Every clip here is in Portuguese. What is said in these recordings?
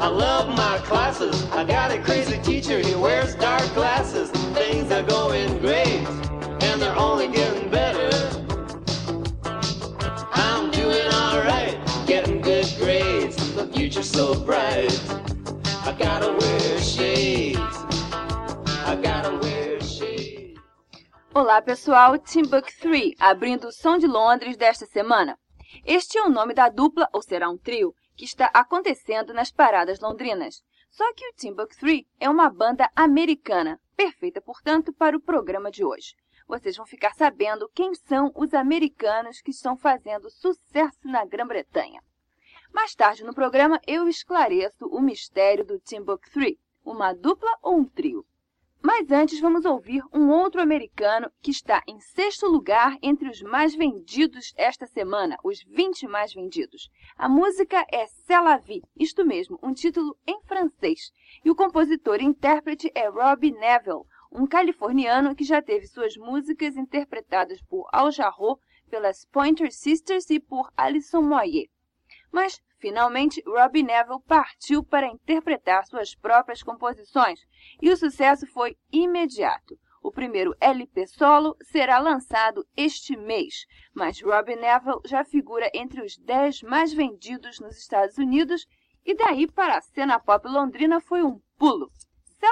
I love my classes. I got a crazy teacher, he wears dark glasses. Things are going great, and they're only getting better. I'm doing alright, getting good grades. The future's so bright. I gotta wear shades. I gotta wear shades. Olá pessoal, Timbuk 3, abrindo o som de Londres desta semana. Este é o nome da dupla, ou será um trio, que está acontecendo nas paradas londrinas. Só que o Timbuk3 é uma banda americana, perfeita, portanto, para o programa de hoje. Vocês vão ficar sabendo quem são os americanos que estão fazendo sucesso na Grã-Bretanha. Mais tarde no programa, eu esclareço o mistério do Timbuk3, uma dupla ou um trio. Mas antes vamos ouvir um outro americano que está em sexto lugar entre os mais vendidos esta semana, os 20 mais vendidos. A música é C'est la vie, isto mesmo, um título em francês. E o compositor e intérprete é Robbie Neville, um californiano que já teve suas músicas interpretadas por Al Jarreau, pelas Pointer Sisters e por Alison Moyer. Mas Finalmente, Robbie Neville partiu para interpretar suas próprias composições e o sucesso foi imediato. O primeiro LP solo será lançado este mês, mas Robbie Neville já figura entre os 10 mais vendidos nos Estados Unidos e daí para a cena pop londrina foi um pulo. Se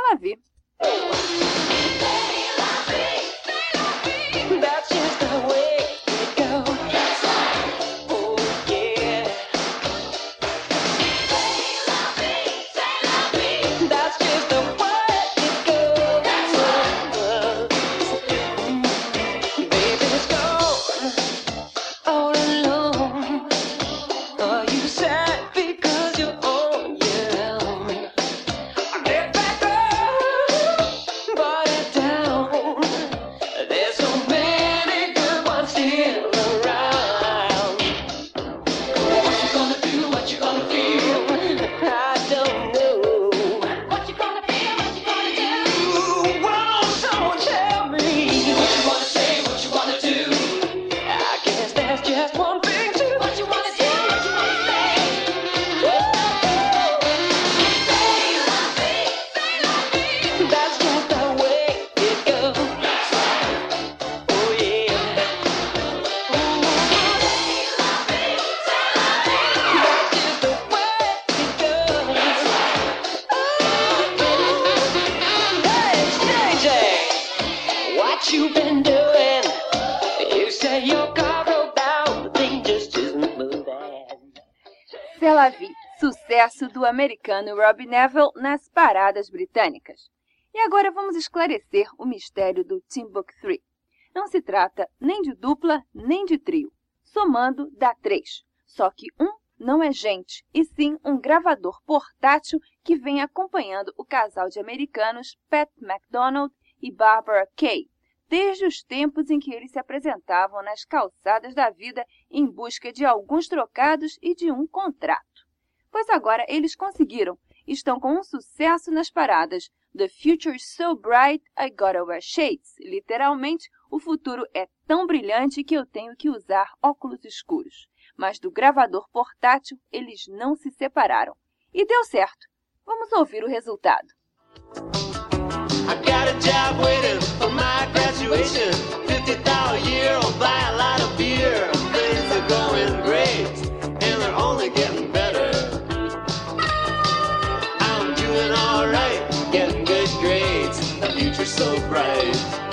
C'est la vie, sucesso do americano Robbie Neville nas paradas britânicas. E agora vamos esclarecer o mistério do Timbuk3. Não se trata nem de dupla, nem de trio. Somando, dá três. Só que um não é gente, e sim um gravador portátil que vem acompanhando o casal de americanos Pat McDonald e Barbara Kay, desde os tempos em que eles se apresentavam nas calçadas da vida em busca de alguns trocados e de um contrato. Pois agora eles conseguiram, estão com um sucesso nas paradas The Future's So Bright I Gotta Wear Shades. Literalmente, o futuro é tão brilhante que eu tenho que usar óculos escuros. Mas do gravador portátil, eles não se separaram. E deu certo. Vamos ouvir o resultado. I future's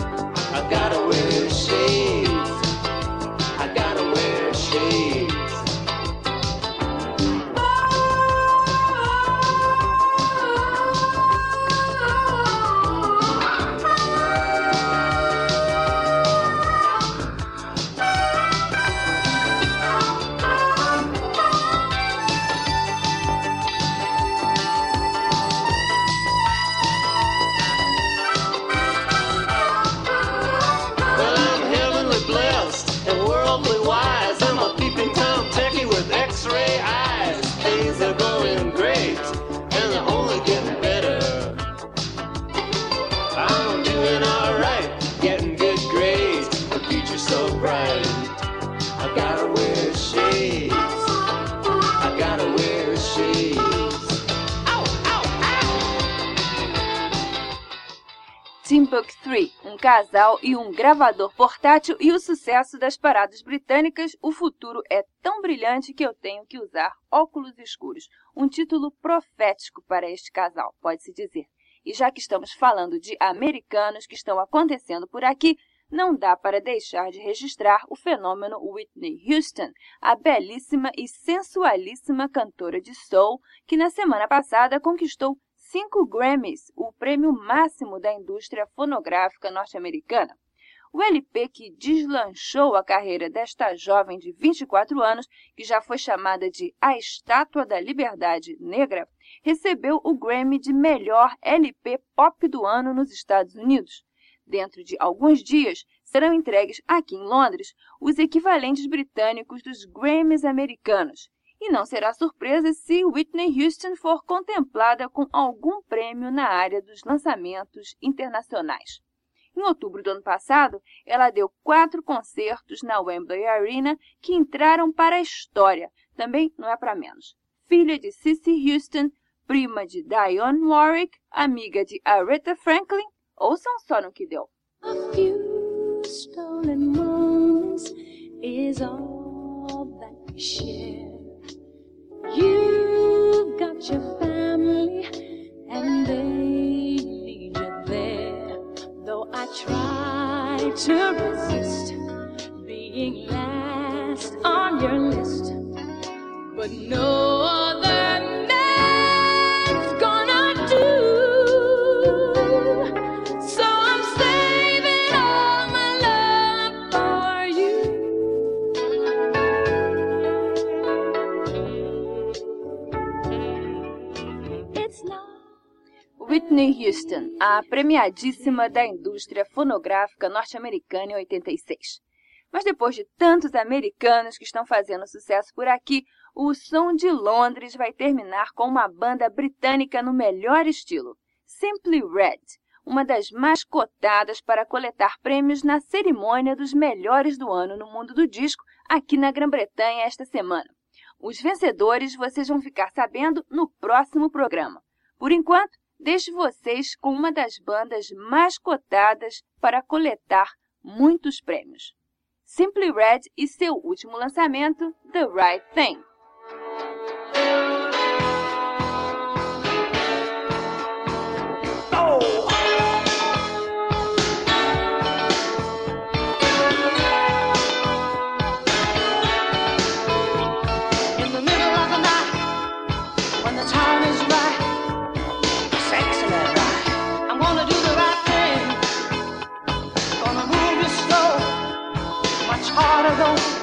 casal e um gravador portátil e o sucesso das paradas britânicas, o futuro é tão brilhante que eu tenho que usar óculos escuros. Um título profético para este casal, pode-se dizer. E já que estamos falando de americanos que estão acontecendo por aqui, não dá para deixar de registrar o fenômeno Whitney Houston, a belíssima e sensualíssima cantora de soul que na semana passada conquistou cinco Grammys, o prêmio máximo da indústria fonográfica norte-americana. O LP que deslanchou a carreira desta jovem de 24 anos, que já foi chamada de a Estátua da Liberdade Negra, recebeu o Grammy de melhor LP pop do ano nos Estados Unidos. Dentro de alguns dias, serão entregues aqui em Londres os equivalentes britânicos dos Grammys americanos. E não será surpresa se Whitney Houston for contemplada com algum prêmio na área dos lançamentos internacionais. Em outubro do ano passado, ela deu quatro concertos na Wembley Arena que entraram para a história. Também não é para menos. Filha de Cissy Houston, prima de Dionne Warwick, amiga de Aretha Franklin, ouçam só no que deu. A Whitney Houston, a premiadíssima da indústria fonográfica norte-americana em 86. Mas depois de tantos americanos que estão fazendo sucesso por aqui, o som de Londres vai terminar com uma banda britânica no melhor estilo, Simply Red, uma das mais cotadas para coletar prêmios na cerimônia dos melhores do ano no mundo do disco aqui na Grã-Bretanha esta semana. Os vencedores vocês vão ficar sabendo no próximo programa. Por enquanto, deixo vocês com uma das bandas mais cotadas para coletar muitos prêmios. Simply Red e seu último lançamento, The Right Thing. heart of those